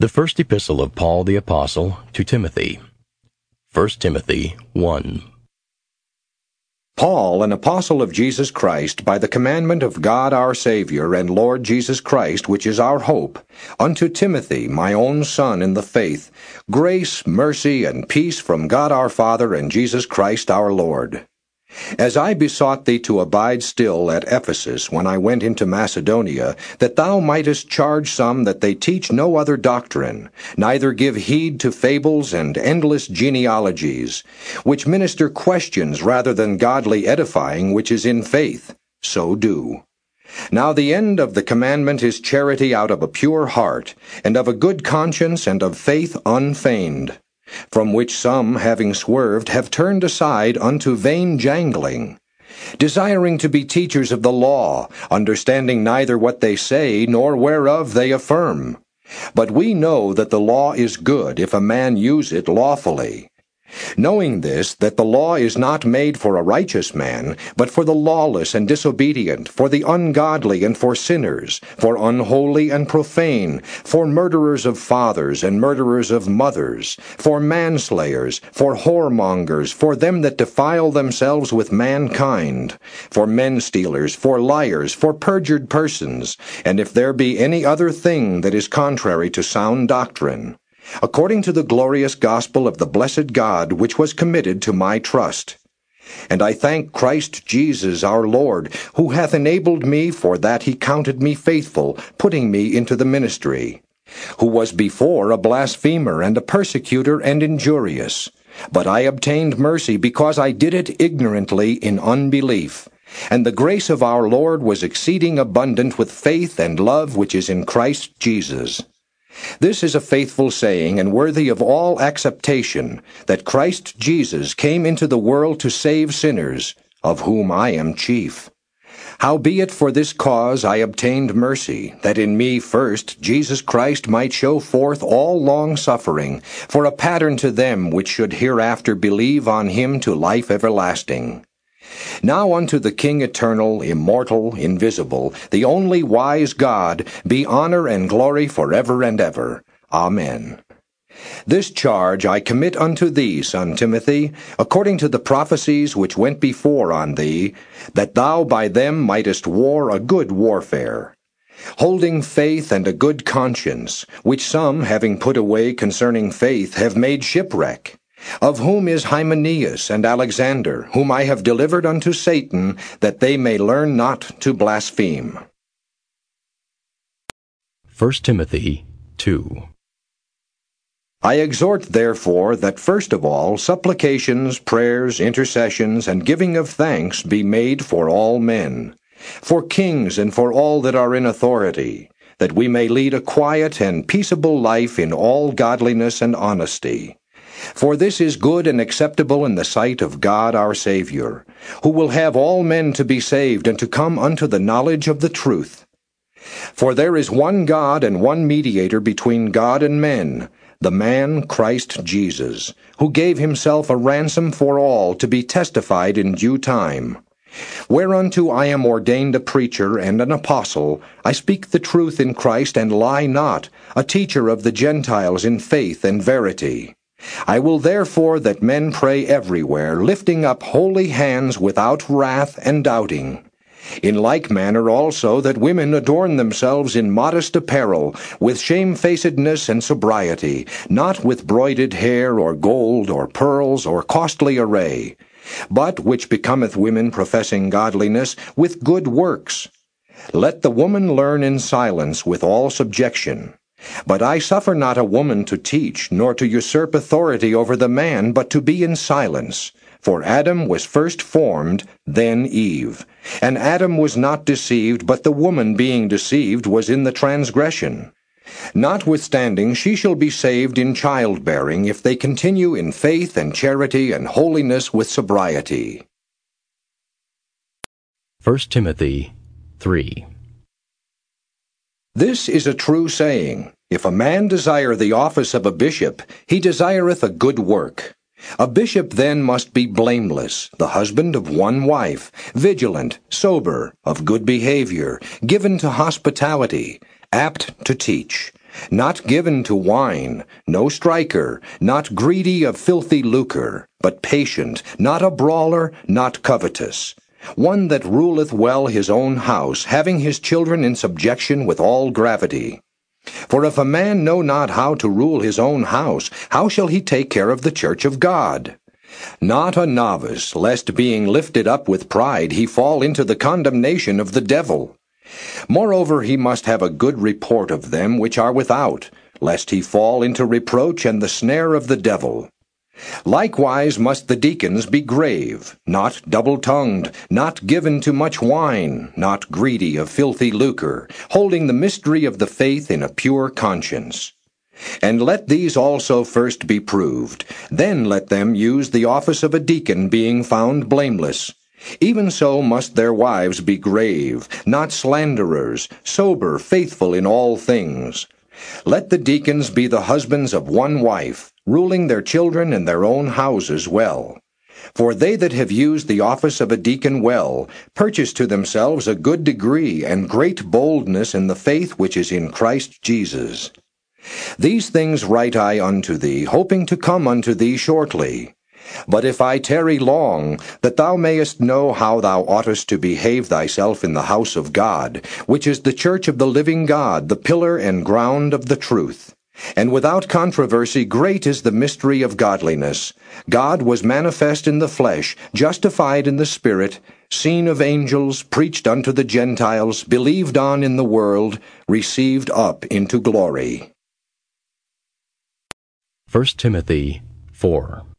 The First Epistle of Paul the Apostle to Timothy. 1 Timothy 1. Paul, an apostle of Jesus Christ, by the commandment of God our Saviour and Lord Jesus Christ, which is our hope, unto Timothy, my own son in the faith, grace, mercy, and peace from God our Father and Jesus Christ our Lord. As I besought thee to abide still at Ephesus when I went into Macedonia, that thou mightest charge some that they teach no other doctrine, neither give heed to fables and endless genealogies, which minister questions rather than godly edifying which is in faith, so do. Now the end of the commandment is charity out of a pure heart, and of a good conscience, and of faith unfeigned from which some, having swerved, have turned aside unto vain jangling, desiring to be teachers of the law, understanding neither what they say nor whereof they affirm. But we know that the law is good if a man use it lawfully. Knowing this, that the law is not made for a righteous man, but for the lawless and disobedient, for the ungodly and for sinners, for unholy and profane, for murderers of fathers and murderers of mothers, for manslayers, for whoremongers, for them that defile themselves with mankind, for men stealers, for liars, for perjured persons, and if there be any other thing that is contrary to sound doctrine according to the glorious gospel of the blessed God which was committed to my trust. And I thank Christ Jesus our Lord, who hath enabled me for that he counted me faithful, putting me into the ministry, who was before a blasphemer and a persecutor and injurious. But I obtained mercy because I did it ignorantly in unbelief. And the grace of our Lord was exceeding abundant with faith and love which is in Christ Jesus. This is a faithful saying and worthy of all acceptation that Christ Jesus came into the world to save sinners, of whom I am chief. Howbeit for this cause I obtained mercy, that in me first Jesus Christ might show forth all long suffering, for a pattern to them which should hereafter believe on him to life everlasting. Now unto the King eternal, immortal, invisible, the only wise God, be honor and glory forever and ever. Amen. This charge I commit unto thee, son Timothy, according to the prophecies which went before on thee, that thou by them mightest war a good warfare, holding faith and a good conscience, which some, having put away concerning faith, have made shipwreck of whom is Hymenaeus and Alexander, whom I have delivered unto Satan, that they may learn not to blaspheme. 1 Timothy 2. I exhort therefore that first of all supplications, prayers, intercessions, and giving of thanks be made for all men, for kings and for all that are in authority, that we may lead a quiet and peaceable life in all godliness and honesty. For this is good and acceptable in the sight of God our Saviour, who will have all men to be saved and to come unto the knowledge of the truth. For there is one God and one mediator between God and men, the man Christ Jesus, who gave himself a ransom for all to be testified in due time. Whereunto I am ordained a preacher and an apostle, I speak the truth in Christ and lie not, a teacher of the Gentiles in faith and verity. I will therefore that men pray everywhere, lifting up holy hands without wrath and doubting. In like manner also that women adorn themselves in modest apparel, with shamefacedness and sobriety, not with broided hair, or gold, or pearls, or costly array, but which becometh women professing godliness, with good works. Let the woman learn in silence with all subjection. But I suffer not a woman to teach, nor to usurp authority over the man, but to be in silence. For Adam was first formed, then Eve. And Adam was not deceived, but the woman being deceived was in the transgression. Notwithstanding, she shall be saved in childbearing, if they continue in faith and charity and holiness with sobriety. 1 Timothy 3. This is a true saying. If a man desire the office of a bishop, he desireth a good work. A bishop then must be blameless, the husband of one wife, vigilant, sober, of good behavior, given to hospitality, apt to teach, not given to wine, no striker, not greedy of filthy lucre, but patient, not a brawler, not covetous. One that ruleth well his own house, having his children in subjection with all gravity. For if a man know not how to rule his own house, how shall he take care of the church of God? Not a novice, lest being lifted up with pride he fall into the condemnation of the devil. Moreover, he must have a good report of them which are without, lest he fall into reproach and the snare of the devil. Likewise must the deacons be grave, not double tongued, not given to much wine, not greedy of filthy lucre, holding the mystery of the faith in a pure conscience. And let these also first be proved, then let them use the office of a deacon, being found blameless. Even so must their wives be grave, not slanderers, sober, faithful in all things. Let the deacons be the husbands of one wife, ruling their children and their own houses well. For they that have used the office of a deacon well purchase to themselves a good degree and great boldness in the faith which is in Christ Jesus. These things write I unto thee, hoping to come unto thee shortly. But if I tarry long, that thou mayest know how thou oughtest to behave thyself in the house of God, which is the church of the living God, the pillar and ground of the truth. And without controversy, great is the mystery of godliness. God was manifest in the flesh, justified in the Spirit, seen of angels, preached unto the Gentiles, believed on in the world, received up into glory. 1 Timothy 4.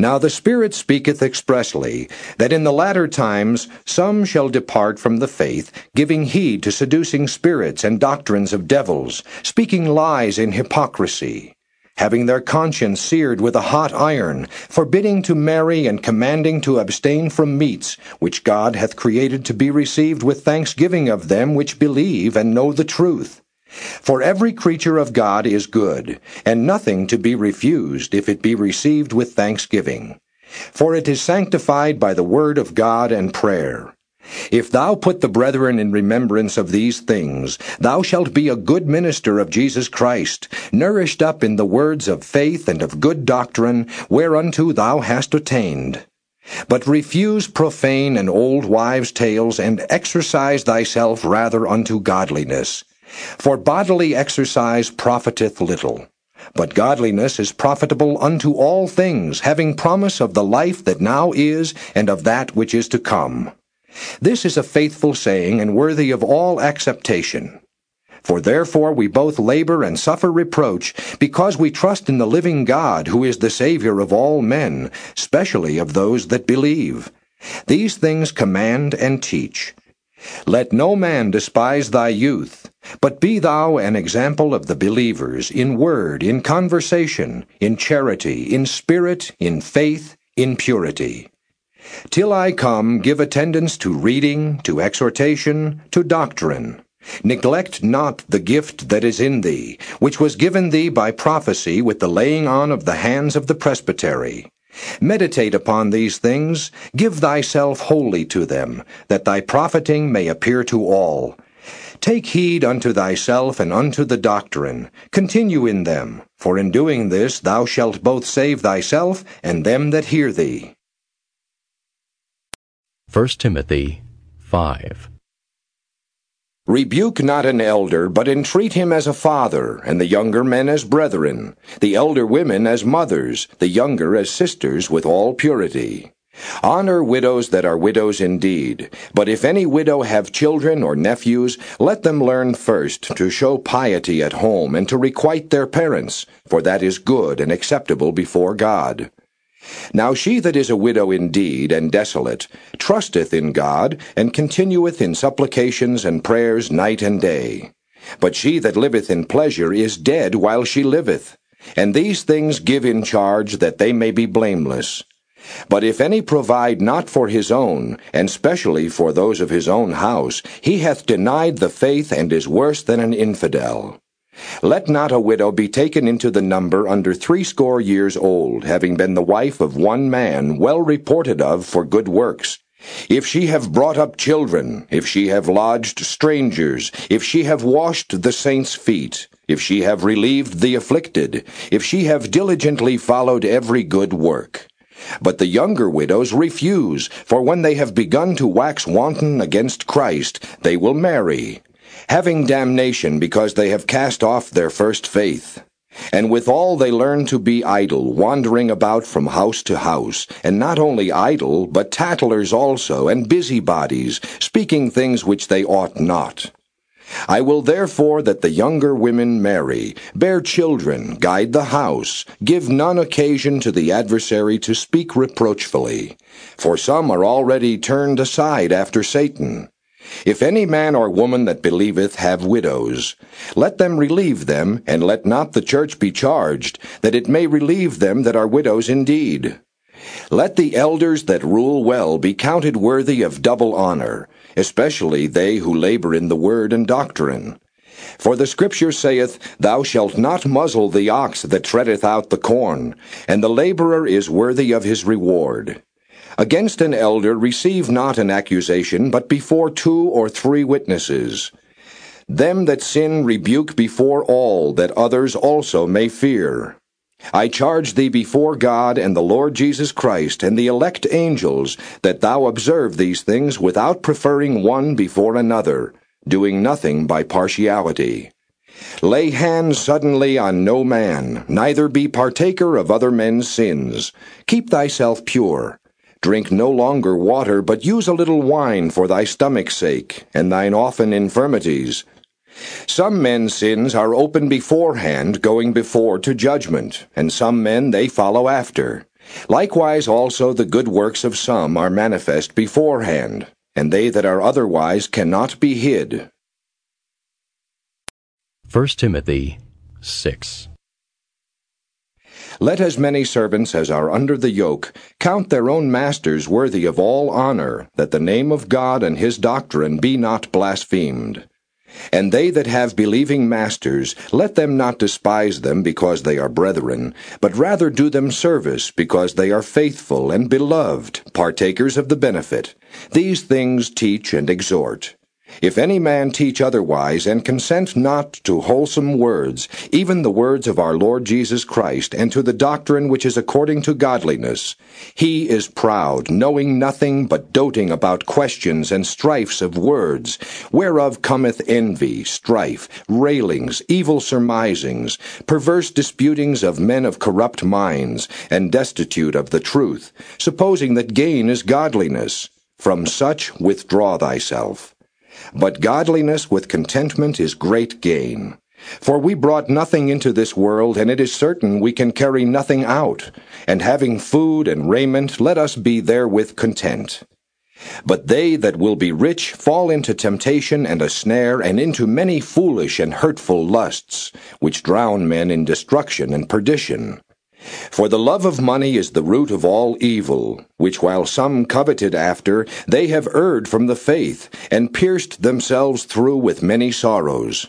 Now the Spirit speaketh expressly, that in the latter times some shall depart from the faith, giving heed to seducing spirits and doctrines of devils, speaking lies in hypocrisy, having their conscience seared with a hot iron, forbidding to marry and commanding to abstain from meats, which God hath created to be received with thanksgiving of them which believe and know the truth. For every creature of God is good, and nothing to be refused if it be received with thanksgiving. For it is sanctified by the word of God and prayer. If thou put the brethren in remembrance of these things, thou shalt be a good minister of Jesus Christ, nourished up in the words of faith and of good doctrine, whereunto thou hast attained. But refuse profane and old wives' tales, and exercise thyself rather unto godliness. For bodily exercise profiteth little, but godliness is profitable unto all things, having promise of the life that now is, and of that which is to come. This is a faithful saying, and worthy of all acceptation. For therefore we both labor and suffer reproach, because we trust in the living God, who is the Saviour of all men, specially of those that believe. These things command and teach. Let no man despise thy youth, but be thou an example of the believers in word, in conversation, in charity, in spirit, in faith, in purity. Till I come, give attendance to reading, to exhortation, to doctrine. Neglect not the gift that is in thee, which was given thee by prophecy with the laying on of the hands of the presbytery. Meditate upon these things, give thyself wholly to them, that thy profiting may appear to all. Take heed unto thyself and unto the doctrine. Continue in them, for in doing this thou shalt both save thyself and them that hear thee. 1 Timothy 5. Rebuke not an elder, but entreat him as a father, and the younger men as brethren, the elder women as mothers, the younger as sisters, with all purity. Honor widows that are widows indeed. But if any widow have children or nephews, let them learn first to show piety at home and to requite their parents, for that is good and acceptable before God. Now she that is a widow indeed and desolate trusteth in God, and continueth in supplications and prayers night and day. But she that liveth in pleasure is dead while she liveth. And these things give in charge that they may be blameless. But if any provide not for his own, and specially for those of his own house, he hath denied the faith and is worse than an infidel. Let not a widow be taken into the number under threescore years old, having been the wife of one man, well reported of for good works, If she have brought up children, if she have lodged strangers, if she have washed the saints' feet, if she have relieved the afflicted, if she have diligently followed every good work. But the younger widows refuse, for when they have begun to wax wanton against Christ, they will marry, having damnation because they have cast off their first faith. And withal they learn to be idle, wandering about from house to house, and not only idle, but tattlers also, and busybodies, speaking things which they ought not. I will therefore that the younger women marry, bear children, guide the house, give none occasion to the adversary to speak reproachfully. For some are already turned aside after Satan. If any man or woman that believeth have widows, let them relieve them, and let not the church be charged, that it may relieve them that are widows indeed. Let the elders that rule well be counted worthy of double honor, especially they who labor in the word and doctrine. For the Scripture saith, Thou shalt not muzzle the ox that treadeth out the corn, and the laborer is worthy of his reward. Against an elder receive not an accusation, but before two or three witnesses. Them that sin rebuke before all, that others also may fear. I charge thee before God and the Lord Jesus Christ and the elect angels, that thou observe these things without preferring one before another, doing nothing by partiality. Lay hands suddenly on no man, neither be partaker of other men's sins. Keep thyself pure. Drink no longer water, but use a little wine for thy stomach's sake, and thine often infirmities. Some men's sins are open beforehand, going before to judgment, and some men they follow after. Likewise also the good works of some are manifest beforehand, and they that are otherwise cannot be hid. 1 Timothy 6. Let as many servants as are under the yoke count their own masters worthy of all honor, that the name of God and his doctrine be not blasphemed. And they that have believing masters, let them not despise them because they are brethren, but rather do them service because they are faithful and beloved, partakers of the benefit. These things teach and exhort. If any man teach otherwise, and consent not to wholesome words, even the words of our Lord Jesus Christ, and to the doctrine which is according to godliness, he is proud, knowing nothing, but doting about questions and strifes of words, whereof cometh envy, strife, railings, evil surmisings, perverse disputings of men of corrupt minds, and destitute of the truth, supposing that gain is godliness. From such withdraw thyself. But godliness with contentment is great gain. For we brought nothing into this world, and it is certain we can carry nothing out. And having food and raiment, let us be therewith content. But they that will be rich fall into temptation and a snare, and into many foolish and hurtful lusts, which drown men in destruction and perdition. For the love of money is the root of all evil, which while some coveted after, they have erred from the faith, and pierced themselves through with many sorrows.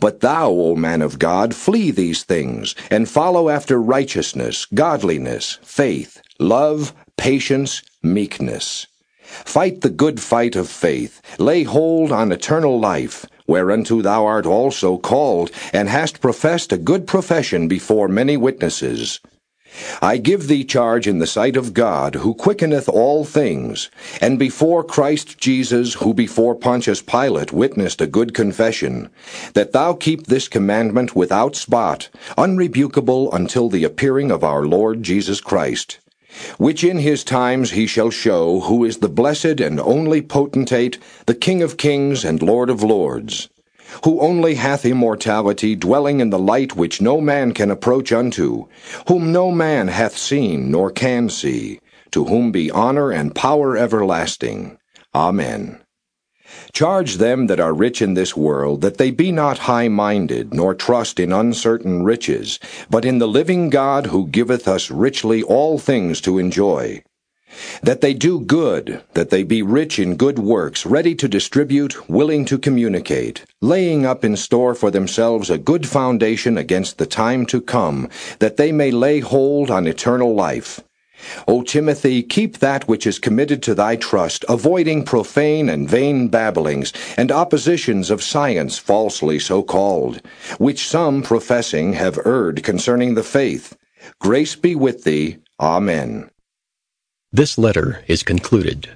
But thou, O man of God, flee these things, and follow after righteousness, godliness, faith, love, patience, meekness. Fight the good fight of faith, lay hold on eternal life, whereunto thou art also called, and hast professed a good profession before many witnesses. I give thee charge in the sight of God, who quickeneth all things, and before Christ Jesus, who before Pontius Pilate witnessed a good confession, that thou keep this commandment without spot, unrebukable until the appearing of our Lord Jesus Christ which in his times he shall show who is the blessed and only potentate, the King of kings and Lord of lords, who only hath immortality, dwelling in the light which no man can approach unto, whom no man hath seen nor can see, to whom be honor and power everlasting. Amen. Charge them that are rich in this world that they be not high minded, nor trust in uncertain riches, but in the living God who giveth us richly all things to enjoy. That they do good, that they be rich in good works, ready to distribute, willing to communicate, laying up in store for themselves a good foundation against the time to come, that they may lay hold on eternal life. O Timothy, keep that which is committed to thy trust, avoiding profane and vain babblings, and oppositions of science falsely so called, which some professing have erred concerning the faith. Grace be with thee. Amen. This letter is concluded.